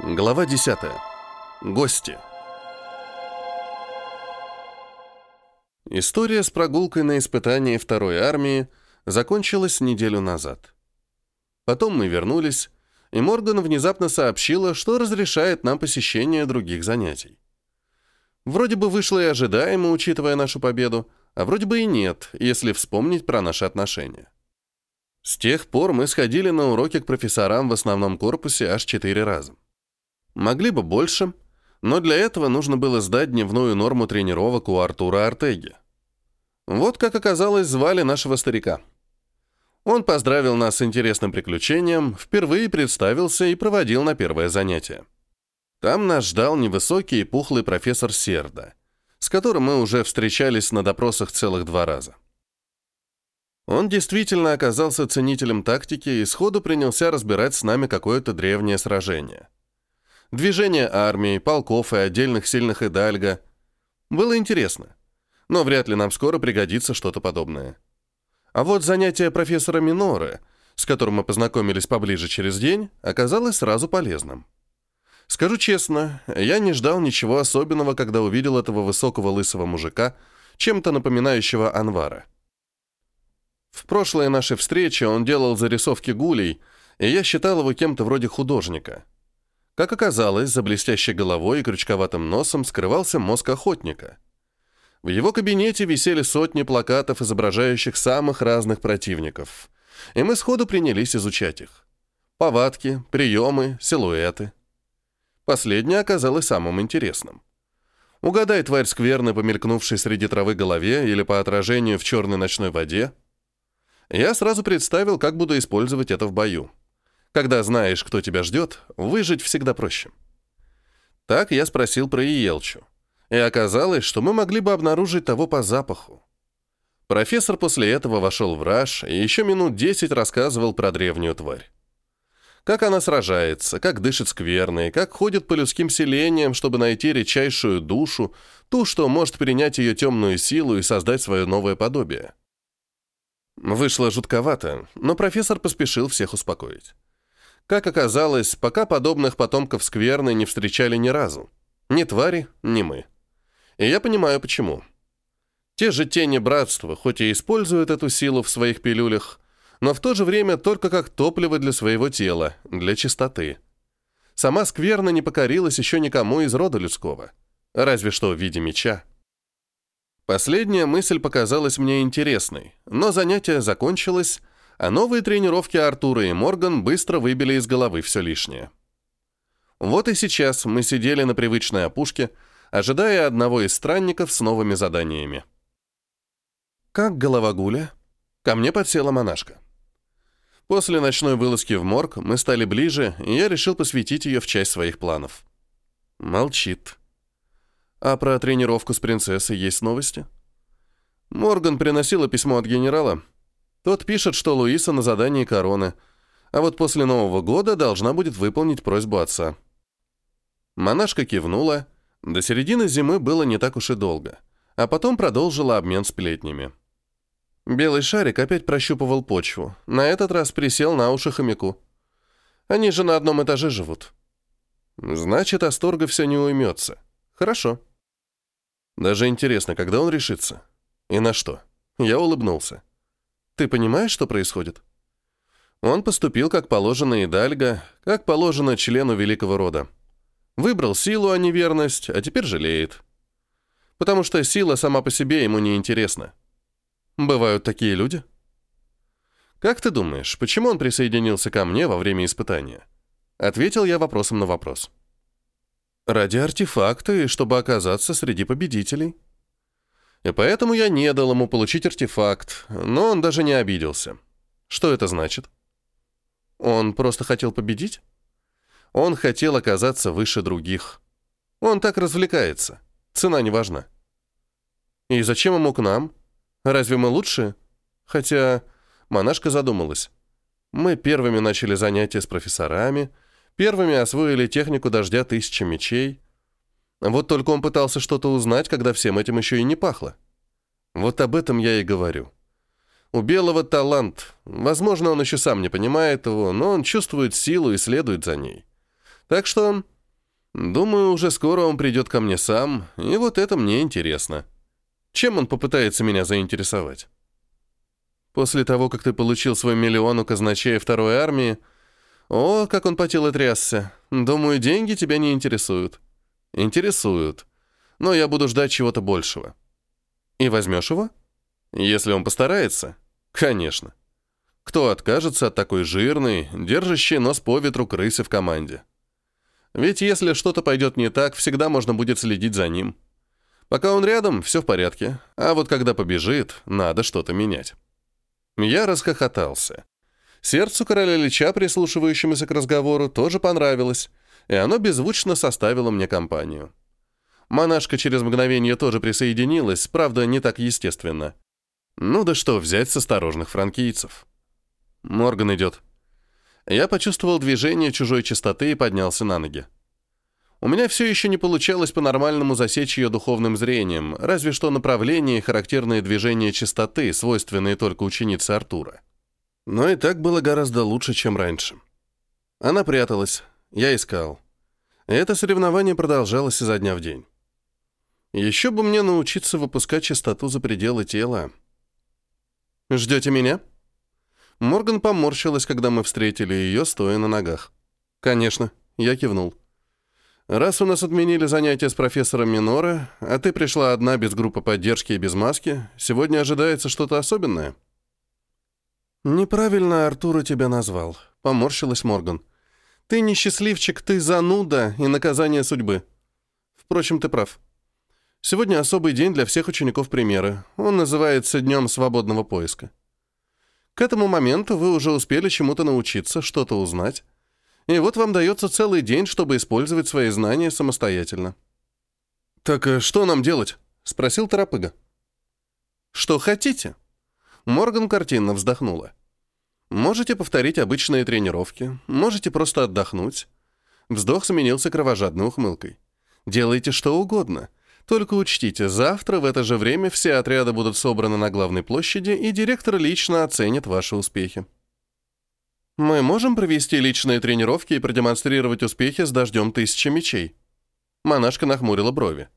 Глава 10. Гости. История с прогулкой на испытание второй армии закончилась неделю назад. Потом мы вернулись, и Морган внезапно сообщила, что разрешает нам посещение других занятий. Вроде бы вышло и ожидаемо, учитывая нашу победу, а вроде бы и нет, если вспомнить про наши отношения. С тех пор мы сходили на уроки к профессорам в основном корпусе аж четыре раза. Могли бы больше, но для этого нужно было сдать дневную норму тренировок у Артура Артеги. Вот как оказалось, звали нашего старика. Он поздравил нас с интересным приключением, впервые представился и проводил на первое занятие. Там нас ждал невысокий и пухлый профессор Серда, с которым мы уже встречались на допросах целых два раза. Он действительно оказался ценителем тактики и сходу принялся разбирать с нами какое-то древнее сражение. Движение армии, полков и отдельных сильных Идальга. Было интересно. Но вряд ли нам скоро пригодится что-то подобное. А вот занятие профессора Миноры, с которым мы познакомились поближе через день, оказалось сразу полезным. Скажу честно, я не ждал ничего особенного, когда увидел этого высокого лысого мужика, чем-то напоминающего Анвара. В прошлой нашей встрече он делал зарисовки гулей, и я считал его кем-то вроде художника. Как оказалось, за блестящей головой и крючковатым носом скрывался мозг охотника. В его кабинете висели сотни плакатов, изображающих самых разных противников. И мы сходу принялись изучать их. Повадки, приемы, силуэты. Последнее оказалось самым интересным. Угадай тварь скверно, помелькнувшей среди травы голове или по отражению в черной ночной воде. Я сразу представил, как буду использовать это в бою. Когда знаешь, кто тебя ждет, выжить всегда проще. Так я спросил про Иелчу. И оказалось, что мы могли бы обнаружить того по запаху. Профессор после этого вошел в раж и еще минут десять рассказывал про древнюю тварь. Как она сражается, как дышит скверной, как ходит по людским селениям, чтобы найти редчайшую душу, ту, что может принять ее темную силу и создать свое новое подобие. Вышло жутковато, но профессор поспешил всех успокоить. Как оказалось, пока подобных потомков скверны не встречали ни разу. Ни твари, ни мы. И я понимаю, почему. Те же тени братства, хоть и используют эту силу в своих пилюлях, но в то же время только как топливо для своего тела, для чистоты. Сама скверна не покорилась еще никому из рода людского. Разве что в виде меча. Последняя мысль показалась мне интересной, но занятие закончилось, а новые тренировки Артура и Морган быстро выбили из головы все лишнее. Вот и сейчас мы сидели на привычной опушке, ожидая одного из странников с новыми заданиями. Как голова гуля? Ко мне подсела монашка. После ночной вылазки в морг мы стали ближе, и я решил посвятить ее в часть своих планов. Молчит. А про тренировку с принцессой есть новости? Морган приносила письмо от генерала — тот пишет, что Луиса на задании короны, а вот после Нового года должна будет выполнить просьбу отца. Монашка кивнула. До середины зимы было не так уж и долго, а потом продолжила обмен сплетнями. Белый шарик опять прощупывал почву, на этот раз присел на уши хомяку. Они же на одном этаже живут. Значит, Асторга все не уймется. Хорошо. Даже интересно, когда он решится. И на что? Я улыбнулся. Ты понимаешь, что происходит? Он поступил как положено Идальго, как положено члену великого рода. Выбрал силу, а не верность, а теперь жалеет. Потому что сила сама по себе ему не интересна. Бывают такие люди? Как ты думаешь, почему он присоединился ко мне во время испытания? Ответил я вопросом на вопрос. Ради артефакта и чтобы оказаться среди победителей. И поэтому я не дал ему получить артефакт, но он даже не обиделся. Что это значит? Он просто хотел победить? Он хотел оказаться выше других. Он так развлекается. Цена не важна. И зачем ему к нам? Разве мы лучше? Хотя монашка задумалась. Мы первыми начали занятия с профессорами, первыми освоили технику дождя тысячи мечей, вот только он пытался что-то узнать, когда всем этим еще и не пахло. Вот об этом я и говорю. У Белого талант. Возможно, он еще сам не понимает его, но он чувствует силу и следует за ней. Так что, думаю, уже скоро он придет ко мне сам, и вот это мне интересно. Чем он попытается меня заинтересовать? После того, как ты получил свой миллион у казначея второй армии, о, как он потел и трясся. Думаю, деньги тебя не интересуют. Интересуют. Но я буду ждать чего-то большего. И возьмешь его? Если он постарается? Конечно. Кто откажется от такой жирной, держащей нос по ветру крысы в команде? Ведь если что-то пойдет не так, всегда можно будет следить за ним. Пока он рядом, все в порядке, а вот когда побежит, надо что-то менять. Я расхохотался. Сердцу короля Лича, прислушивающемуся к разговору, тоже понравилось, и оно беззвучно составило мне компанию. Монашка через мгновение тоже присоединилась, правда, не так естественно. Ну да что взять с осторожных франкийцев. Морган идет. Я почувствовал движение чужой частоты и поднялся на ноги. У меня все еще не получалось по-нормальному засечь ее духовным зрением, разве что направление и характерные движения частоты, свойственные только ученице Артура. Но и так было гораздо лучше, чем раньше. Она пряталась, я искал. Это соревнование продолжалось изо дня в день. Еще бы мне научиться выпускать частоту за пределы тела. «Ждете меня?» Морган поморщилась, когда мы встретили ее, стоя на ногах. «Конечно», — я кивнул. Раз у нас отменили занятия с профессором Минора, а ты пришла одна без группы поддержки и без маски, сегодня ожидается что-то особенное?» «Неправильно Артура тебя назвал», — поморщилась Морган. «Ты не счастливчик, ты зануда и наказание судьбы. Впрочем, ты прав. Сегодня особый день для всех учеников примеры. Он называется Днем свободного поиска. К этому моменту вы уже успели чему-то научиться, что-то узнать, и вот вам дается целый день, чтобы использовать свои знания самостоятельно. «Так э, что нам делать?» — спросил Тарапыга. «Что хотите?» Морган картинно вздохнула. «Можете повторить обычные тренировки, можете просто отдохнуть». Вздох сменился кровожадной ухмылкой. «Делайте что угодно. Только учтите, завтра в это же время все отряды будут собраны на главной площади, и директор лично оценит ваши успехи». Мы можем провести личные тренировки и продемонстрировать успехи с дождем тысячи мечей. Монашка нахмурила брови.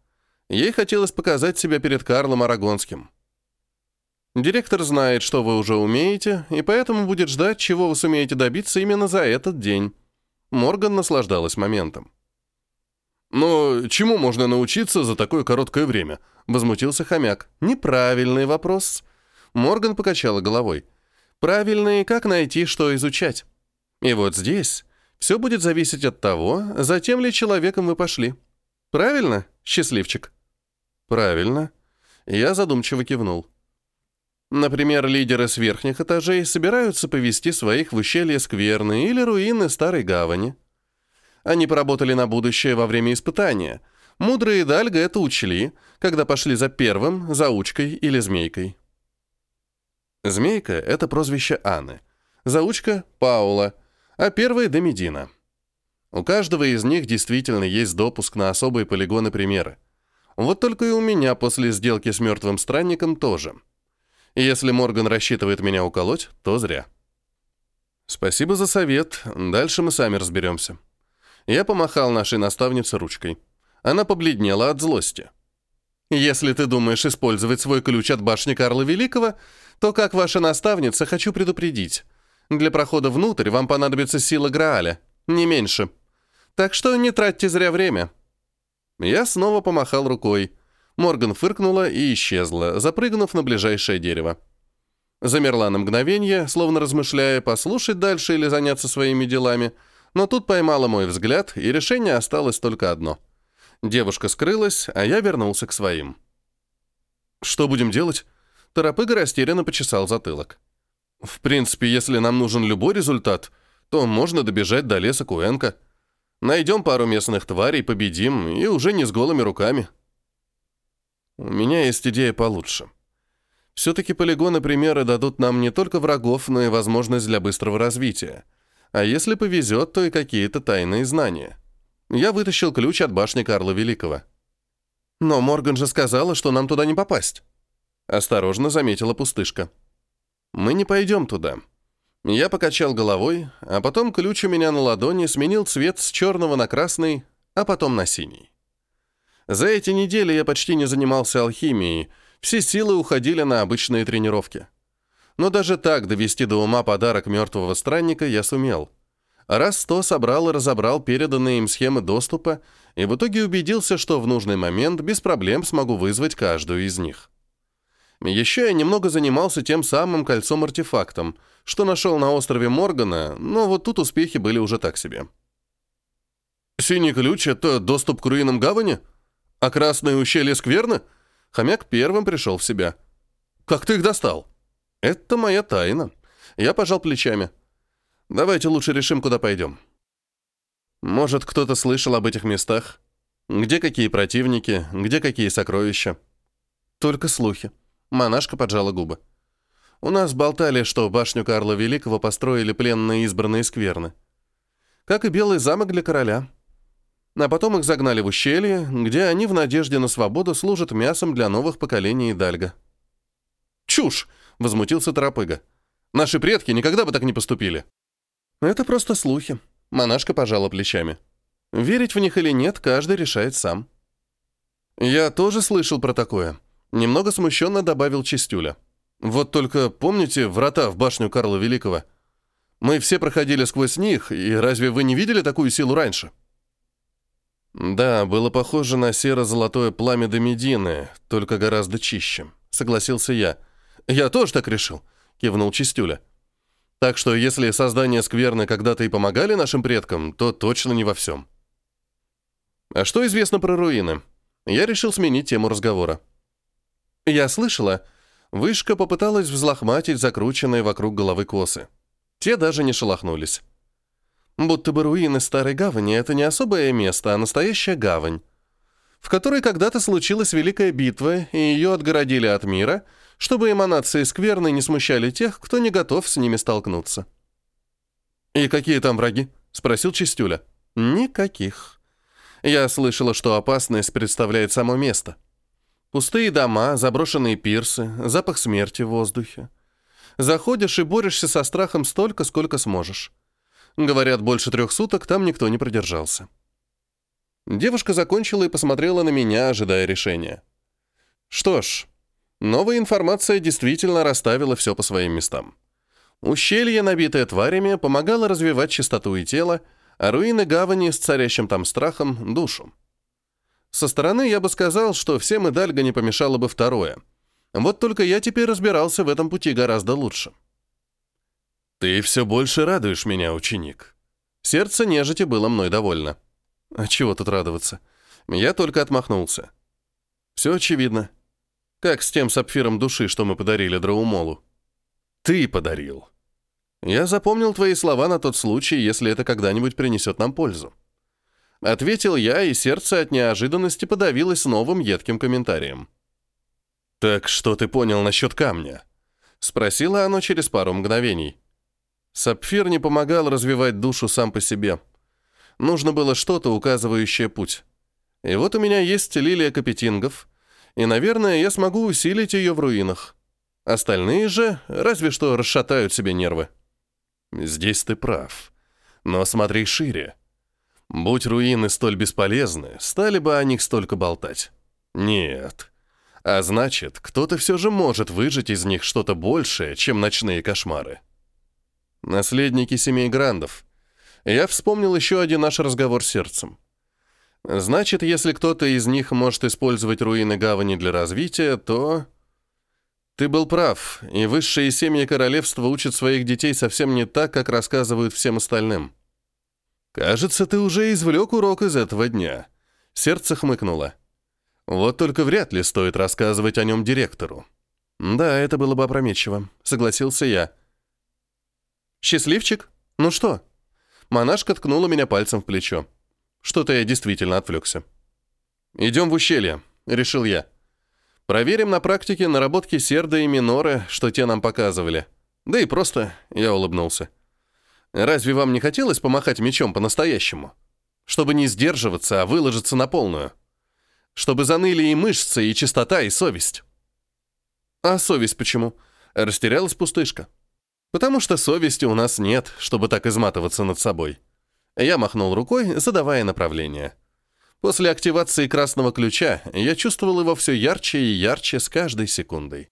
Ей хотелось показать себя перед Карлом Арагонским. Директор знает, что вы уже умеете, и поэтому будет ждать, чего вы сумеете добиться именно за этот день. Морган наслаждалась моментом. «Но чему можно научиться за такое короткое время?» — возмутился хомяк. «Неправильный вопрос». Морган покачала головой. Правильно и как найти, что изучать. И вот здесь все будет зависеть от того, за тем ли человеком вы пошли. Правильно, счастливчик? Правильно. Я задумчиво кивнул. Например, лидеры с верхних этажей собираются повести своих в ущелье Скверны или руины Старой Гавани. Они поработали на будущее во время испытания. Мудрые Дальга это учли, когда пошли за первым, заучкой или змейкой. Змейка — это прозвище Анны. Заучка — Паула, а первая — Демидина. У каждого из них действительно есть допуск на особые полигоны примеры. Вот только и у меня после сделки с мертвым странником тоже. Если Морган рассчитывает меня уколоть, то зря. Спасибо за совет, дальше мы сами разберемся. Я помахал нашей наставнице ручкой. Она побледнела от злости. Если ты думаешь использовать свой ключ от башни Карла Великого, то, как ваша наставница, хочу предупредить. Для прохода внутрь вам понадобится сила Грааля, не меньше. Так что не тратьте зря время». Я снова помахал рукой. Морган фыркнула и исчезла, запрыгнув на ближайшее дерево. Замерла на мгновение, словно размышляя, послушать дальше или заняться своими делами, но тут поймала мой взгляд, и решение осталось только одно. Девушка скрылась, а я вернулся к своим. «Что будем делать?» Торопыга растерянно почесал затылок. «В принципе, если нам нужен любой результат, то можно добежать до леса Куэнка. Найдем пару местных тварей, победим, и уже не с голыми руками». «У меня есть идея получше. Все-таки полигоны примеры дадут нам не только врагов, но и возможность для быстрого развития. А если повезет, то и какие-то тайные знания. Я вытащил ключ от башни Карла Великого. Но Морган же сказала, что нам туда не попасть. Осторожно заметила пустышка. «Мы не пойдем туда. Я покачал головой, а потом ключ у меня на ладони сменил цвет с черного на красный, а потом на синий. За эти недели я почти не занимался алхимией, все силы уходили на обычные тренировки. Но даже так довести до ума подарок мертвого странника я сумел. Раз сто собрал и разобрал переданные им схемы доступа, и в итоге убедился, что в нужный момент без проблем смогу вызвать каждую из них. Еще я немного занимался тем самым кольцом-артефактом, что нашел на острове Моргана, но вот тут успехи были уже так себе. «Синий ключ — это доступ к руинам гавани? А красное ущелье скверно?» Хомяк первым пришел в себя. «Как ты их достал?» «Это моя тайна». Я пожал плечами. «Давайте лучше решим, куда пойдем». Может, кто-то слышал об этих местах? Где какие противники, где какие сокровища? Только слухи. Монашка поджала губы. У нас болтали, что башню Карла Великого построили пленные избранные скверны. Как и Белый замок для короля. А потом их загнали в ущелье, где они в надежде на свободу служат мясом для новых поколений Дальга. «Чушь!» — возмутился Торопыга. «Наши предки никогда бы так не поступили». «Это просто слухи», — монашка пожала плечами. «Верить в них или нет, каждый решает сам». «Я тоже слышал про такое», — немного смущенно добавил Чистюля. «Вот только помните врата в башню Карла Великого? Мы все проходили сквозь них, и разве вы не видели такую силу раньше?» «Да, было похоже на серо-золотое пламя Домедины, только гораздо чище», — согласился я. «Я тоже так решил», — кивнул Чистюля. «Так что если создание скверны когда-то и помогали нашим предкам, то точно не во всем». «А что известно про руины?» Я решил сменить тему разговора. «Я слышала, вышка попыталась взлохматить закрученные вокруг головы косы. Те даже не шелохнулись. Будто бы руины старой гавани — это не особое место, а настоящая гавань, в которой когда-то случилась великая битва, и ее отгородили от мира, чтобы эманации скверны не смущали тех, кто не готов с ними столкнуться. «И какие там враги?» — спросил Чистюля. «Никаких. Я слышала, что опасность представляет само место. Пустые дома, заброшенные пирсы, запах смерти в воздухе. Заходишь и борешься со страхом столько, сколько сможешь. Говорят, больше трех суток там никто не продержался. Девушка закончила и посмотрела на меня, ожидая решения. Что ж, новая информация действительно расставила все по своим местам. Ущелье, набитое тварями, помогало развивать чистоту и тело, а руины гавани с царящим там страхом — душу. Со стороны я бы сказал, что всем и Дальга не помешало бы второе. Вот только я теперь разбирался в этом пути гораздо лучше. «Ты все больше радуешь меня, ученик». Сердце нежити было мной довольно. А чего тут радоваться? Я только отмахнулся. Все очевидно. Как с тем сапфиром души, что мы подарили Драумолу. Ты подарил. Я запомнил твои слова на тот случай, если это когда-нибудь принесет нам пользу. Ответил я, и сердце от неожиданности подавилось новым едким комментарием. «Так что ты понял насчет камня?» Спросила оно через пару мгновений. Сапфир не помогал развивать душу сам по себе. Нужно было что-то, указывающее путь. И вот у меня есть лилия капетингов, и, наверное, я смогу усилить ее в руинах. Остальные же разве что расшатают себе нервы. Здесь ты прав. Но смотри шире. Будь руины столь бесполезны, стали бы о них столько болтать. Нет. А значит, кто-то все же может выжить из них что-то большее, чем ночные кошмары. Наследники семей Грандов. Я вспомнил еще один наш разговор с сердцем. Значит, если кто-то из них может использовать руины гавани для развития, то... Ты был прав, и высшие семьи королевства учат своих детей совсем не так, как рассказывают всем остальным. Кажется, ты уже извлек урок из этого дня. Сердце хмыкнуло. Вот только вряд ли стоит рассказывать о нем директору. Да, это было бы опрометчиво, согласился я. «Счастливчик? Ну что?» Монашка ткнула меня пальцем в плечо. Что-то я действительно отвлекся. «Идем в ущелье», — решил я. «Проверим на практике наработки Серда и Миноры, что те нам показывали. Да и просто...» — я улыбнулся. «Разве вам не хотелось помахать мечом по-настоящему? Чтобы не сдерживаться, а выложиться на полную. Чтобы заныли и мышцы, и чистота, и совесть». «А совесть почему?» — растерялась пустышка. Потому что совести у нас нет, чтобы так изматываться над собой. Я махнул рукой, задавая направление. После активации красного ключа я чувствовал его все ярче и ярче с каждой секундой.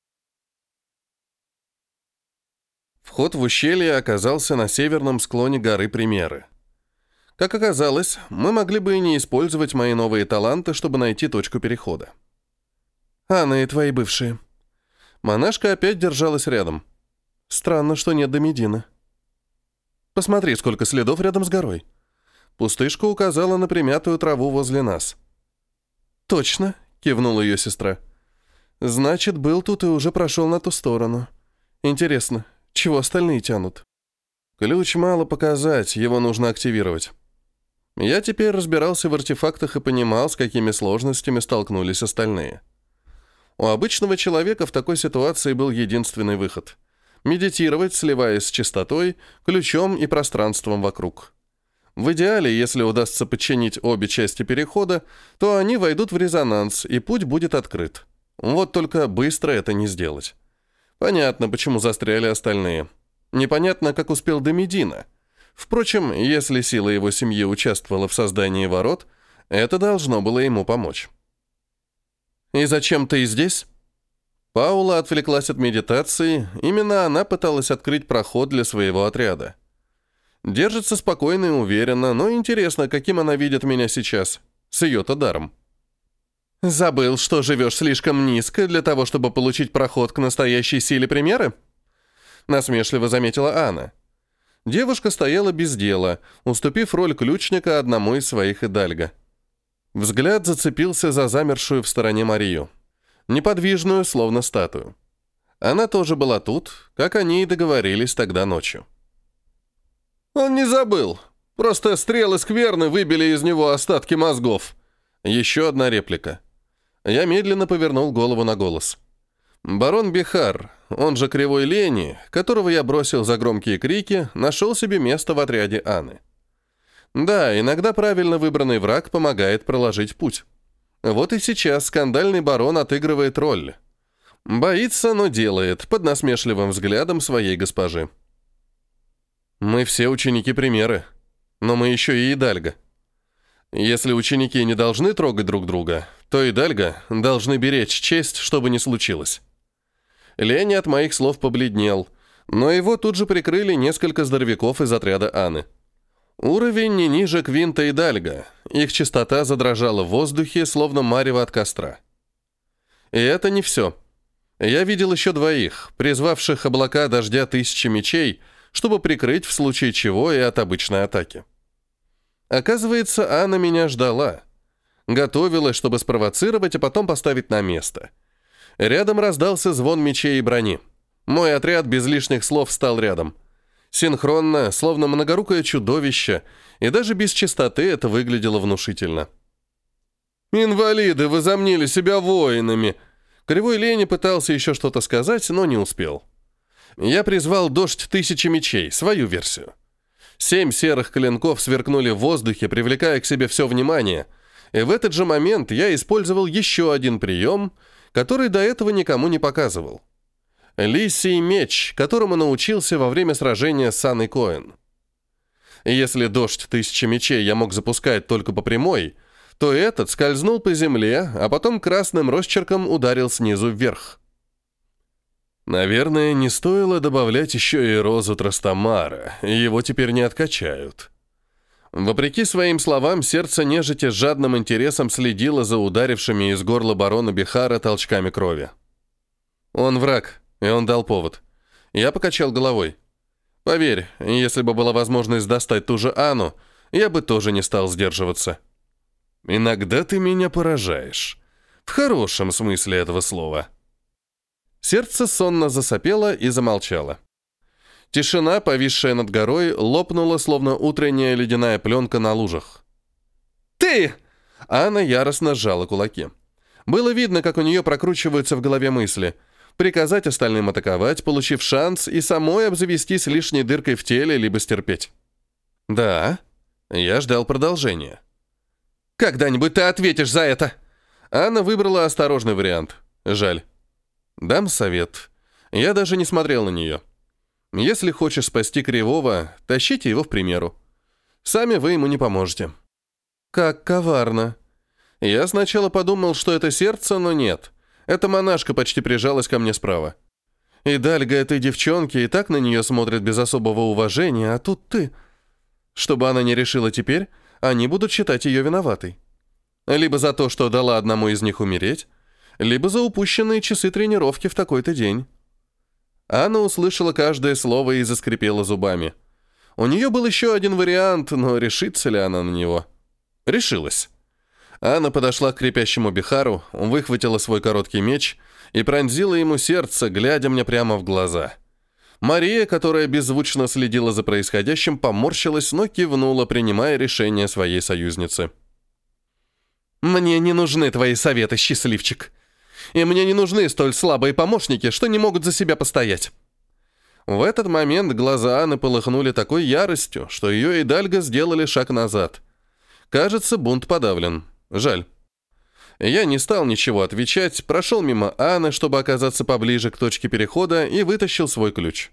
Вход в ущелье оказался на северном склоне горы Примеры. Как оказалось, мы могли бы и не использовать мои новые таланты, чтобы найти точку перехода. «Анна и твои бывшие». Монашка опять держалась рядом. Странно, что нет Домедина. «Посмотри, сколько следов рядом с горой». Пустышка указала на примятую траву возле нас. «Точно», — кивнула ее сестра. «Значит, был тут и уже прошел на ту сторону. Интересно, чего остальные тянут?» «Ключ мало показать, его нужно активировать». Я теперь разбирался в артефактах и понимал, с какими сложностями столкнулись остальные. У обычного человека в такой ситуации был единственный выход — медитировать, сливаясь с чистотой, ключом и пространством вокруг. В идеале, если удастся подчинить обе части перехода, то они войдут в резонанс, и путь будет открыт. Вот только быстро это не сделать. Понятно, почему застряли остальные. Непонятно, как успел Домедина — Впрочем, если сила его семьи участвовала в создании ворот, это должно было ему помочь. «И зачем ты здесь?» Паула отвлеклась от медитации, именно она пыталась открыть проход для своего отряда. Держится спокойно и уверенно, но интересно, каким она видит меня сейчас, с ее-то даром. «Забыл, что живешь слишком низко для того, чтобы получить проход к настоящей силе примеры?» Насмешливо заметила Анна. Девушка стояла без дела, уступив роль ключника одному из своих идальга. Взгляд зацепился за замершую в стороне Марию. Неподвижную, словно статую. Она тоже была тут, как они и договорились тогда ночью. «Он не забыл. Просто стрелы скверны выбили из него остатки мозгов». Еще одна реплика. Я медленно повернул голову на голос. Барон Бихар, он же Кривой Лени, которого я бросил за громкие крики, нашел себе место в отряде Анны. Да, иногда правильно выбранный враг помогает проложить путь. Вот и сейчас скандальный барон отыгрывает роль. Боится, но делает, под насмешливым взглядом своей госпожи. Мы все ученики примеры, но мы еще и Идальга. Если ученики не должны трогать друг друга, то Идальга должны беречь честь, чтобы не случилось. Лени от моих слов побледнел, но его тут же прикрыли несколько здоровяков из отряда Анны. Уровень не ниже Квинта и Дальга. Их частота задрожала в воздухе, словно марево от костра. И это не все. Я видел еще двоих, призвавших облака дождя тысячи мечей, чтобы прикрыть в случае чего и от обычной атаки. Оказывается, Анна меня ждала. Готовилась, чтобы спровоцировать, а потом поставить на место — Рядом раздался звон мечей и брони. Мой отряд без лишних слов стал рядом. Синхронно, словно многорукое чудовище, и даже без чистоты это выглядело внушительно. «Инвалиды возомнили себя воинами!» Кривой Лени пытался еще что-то сказать, но не успел. Я призвал дождь тысячи мечей, свою версию. Семь серых клинков сверкнули в воздухе, привлекая к себе все внимание, и в этот же момент я использовал еще один прием — который до этого никому не показывал. Лисий меч, которому научился во время сражения с Анной Коэн. Если дождь тысячи мечей я мог запускать только по прямой, то этот скользнул по земле, а потом красным росчерком ударил снизу вверх. Наверное, не стоило добавлять еще и розу Трастамара, его теперь не откачают. Вопреки своим словам, сердце нежити с жадным интересом следило за ударившими из горла барона Бихара толчками крови. Он враг, и он дал повод. Я покачал головой. Поверь, если бы была возможность достать ту же Ану, я бы тоже не стал сдерживаться. Иногда ты меня поражаешь. В хорошем смысле этого слова. Сердце сонно засопело и замолчало. Тишина, повисшая над горой, лопнула, словно утренняя ледяная пленка на лужах. «Ты!» Анна яростно сжала кулаки. Было видно, как у нее прокручиваются в голове мысли. Приказать остальным атаковать, получив шанс, и самой обзавестись лишней дыркой в теле, либо стерпеть. «Да». Я ждал продолжения. «Когда-нибудь ты ответишь за это!» Анна выбрала осторожный вариант. Жаль. Дам совет. Я даже не смотрел на нее. Если хочешь спасти Кривого, тащите его в примеру. Сами вы ему не поможете. Как коварно. Я сначала подумал, что это сердце, но нет. Эта монашка почти прижалась ко мне справа. И Дальга этой девчонки и так на нее смотрит без особого уважения, а тут ты. Чтобы она не решила теперь, они будут считать ее виноватой. Либо за то, что дала одному из них умереть, либо за упущенные часы тренировки в такой-то день. Анна услышала каждое слово и заскрипела зубами. У нее был еще один вариант, но решится ли она на него? Решилась. Анна подошла к крепящему Бихару, выхватила свой короткий меч и пронзила ему сердце, глядя мне прямо в глаза. Мария, которая беззвучно следила за происходящим, поморщилась, но кивнула, принимая решение своей союзницы. «Мне не нужны твои советы, счастливчик. И мне не нужны столь слабые помощники, что не могут за себя постоять». В этот момент глаза Анны полыхнули такой яростью, что ее и Дальга сделали шаг назад. Кажется, бунт подавлен. Жаль. Я не стал ничего отвечать, прошел мимо Анны, чтобы оказаться поближе к точке перехода, и вытащил свой ключ.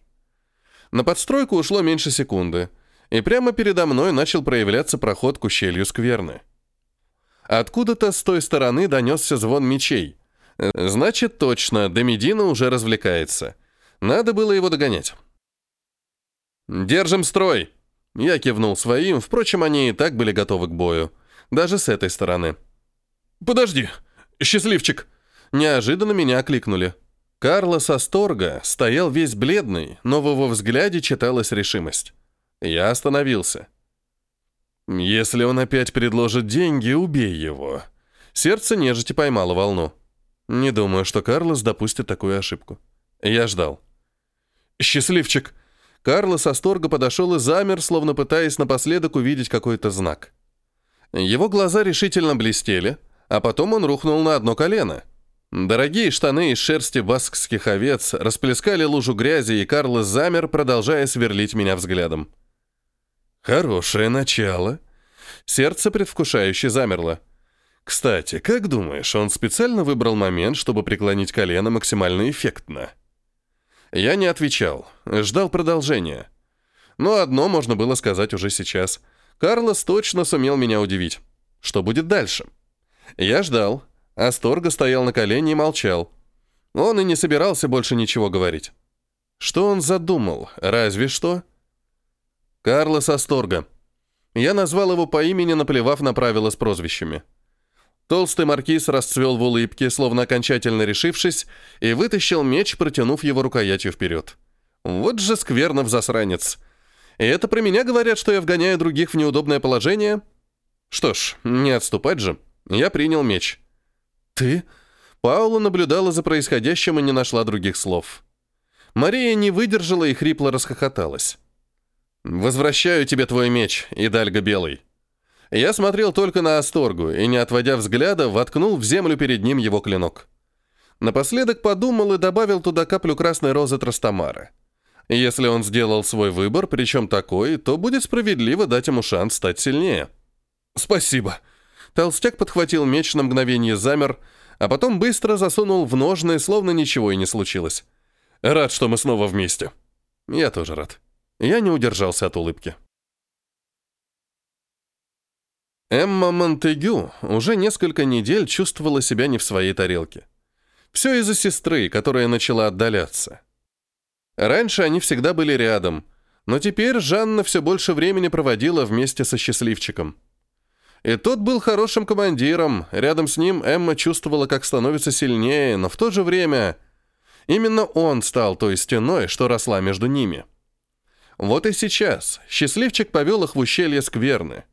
На подстройку ушло меньше секунды, и прямо передо мной начал проявляться проход к ущелью скверны. Откуда-то с той стороны донесся звон мечей. Значит, точно, Домедина уже развлекается. Надо было его догонять. «Держим строй!» Я кивнул своим, впрочем, они и так были готовы к бою. Даже с этой стороны. «Подожди! Счастливчик!» Неожиданно меня окликнули. Карлос Асторга стоял весь бледный, но в его взгляде читалась решимость. Я остановился. «Если он опять предложит деньги, убей его». Сердце нежити поймало волну. Не думаю, что Карлос допустит такую ошибку. Я ждал. «Счастливчик!» Карлос Асторга подошел и замер, словно пытаясь напоследок увидеть какой-то знак. Его глаза решительно блестели, а потом он рухнул на одно колено. Дорогие штаны из шерсти баскских овец расплескали лужу грязи, и Карлос замер, продолжая сверлить меня взглядом. Хорошее начало. Сердце предвкушающе замерло. Кстати, как думаешь, он специально выбрал момент, чтобы преклонить колено максимально эффектно? Я не отвечал, ждал продолжения. Но одно можно было сказать уже сейчас. Карлос точно сумел меня удивить. Что будет дальше? Я ждал. Асторга стоял на колене и молчал. Он и не собирался больше ничего говорить. Что он задумал? Разве что... Карлос Асторга. Я назвал его по имени, наплевав на правила с прозвищами. Толстый маркиз расцвел в улыбке, словно окончательно решившись, и вытащил меч, протянув его рукоятью вперед. Вот же скверно в засранец. И это про меня говорят, что я вгоняю других в неудобное положение? Что ж, не отступать же. Я принял меч. «Ты?» Паула наблюдала за происходящим и не нашла других слов. Мария не выдержала и хрипло расхохоталась. «Возвращаю тебе твой меч, Идальго Белый». Я смотрел только на Асторгу и, не отводя взгляда, воткнул в землю перед ним его клинок. Напоследок подумал и добавил туда каплю красной розы Трастамара. Если он сделал свой выбор, причем такой, то будет справедливо дать ему шанс стать сильнее. «Спасибо». Толстяк подхватил меч на мгновение замер, а потом быстро засунул в ножны, словно ничего и не случилось. «Рад, что мы снова вместе». «Я тоже рад». Я не удержался от улыбки. Эмма Монтегю уже несколько недель чувствовала себя не в своей тарелке. Все из-за сестры, которая начала отдаляться. Раньше они всегда были рядом, но теперь Жанна все больше времени проводила вместе со счастливчиком. И тот был хорошим командиром, рядом с ним Эмма чувствовала, как становится сильнее, но в то же время именно он стал той стеной, что росла между ними. Вот и сейчас счастливчик повел их в ущелье Скверны.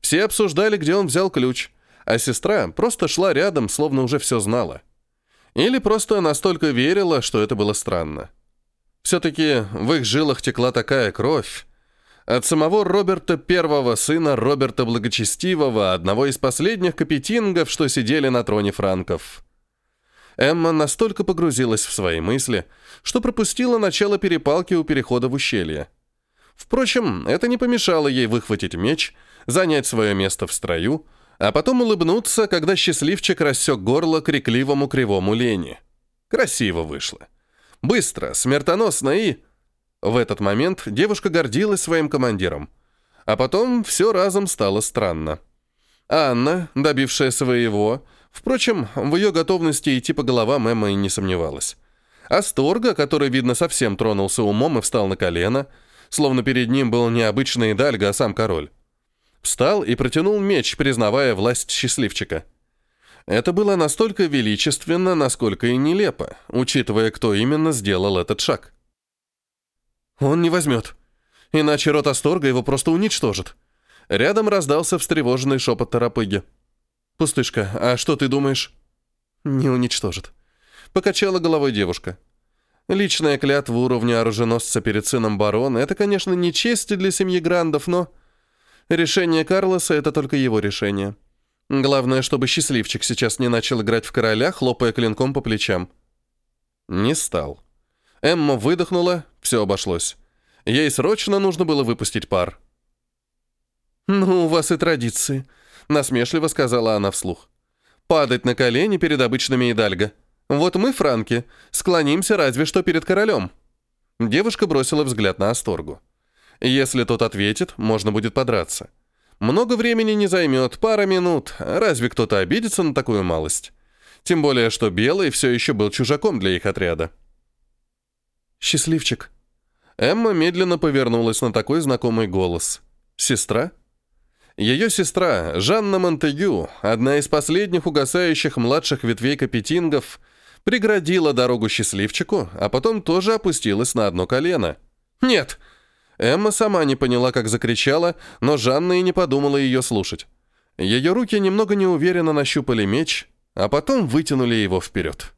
Все обсуждали, где он взял ключ, а сестра просто шла рядом, словно уже все знала. Или просто настолько верила, что это было странно. Все-таки в их жилах текла такая кровь. От самого Роберта первого сына Роберта Благочестивого, одного из последних капетингов, что сидели на троне франков. Эмма настолько погрузилась в свои мысли, что пропустила начало перепалки у перехода в ущелье. Впрочем, это не помешало ей выхватить меч, занять свое место в строю, а потом улыбнуться, когда счастливчик рассек горло крикливому кривому лени. Красиво вышло. Быстро, смертоносно и... В этот момент девушка гордилась своим командиром. А потом все разом стало странно. Анна, добившая своего, впрочем, в ее готовности идти по головам Эмма и не сомневалась. Асторга, который, видно, совсем тронулся умом и встал на колено, словно перед ним был не обычный Идальго, а сам король. Встал и протянул меч, признавая власть счастливчика. Это было настолько величественно, насколько и нелепо, учитывая, кто именно сделал этот шаг. «Он не возьмет. Иначе рот Асторга его просто уничтожит». Рядом раздался встревоженный шепот Тарапыги. «Пустышка, а что ты думаешь?» «Не уничтожит». Покачала головой девушка. Личная клятва уровня оруженосца перед сыном барона — это, конечно, не честь для семьи Грандов, но... Решение Карлоса — это только его решение. Главное, чтобы счастливчик сейчас не начал играть в короля, хлопая клинком по плечам. Не стал. Эмма выдохнула, все обошлось. Ей срочно нужно было выпустить пар. «Ну, у вас и традиции», — насмешливо сказала она вслух. «Падать на колени перед обычными идальго. Вот мы, франки, склонимся разве что перед королем». Девушка бросила взгляд на Асторгу. Если тот ответит, можно будет подраться. Много времени не займет, пара минут. Разве кто-то обидится на такую малость? Тем более, что Белый все еще был чужаком для их отряда. «Счастливчик». Эмма медленно повернулась на такой знакомый голос. «Сестра?» Ее сестра, Жанна Монтегю, одна из последних угасающих младших ветвей капетингов, преградила дорогу счастливчику, а потом тоже опустилась на одно колено. «Нет!» Эмма сама не поняла, как закричала, но Жанна и не подумала ее слушать. Ее руки немного неуверенно нащупали меч, а потом вытянули его вперед.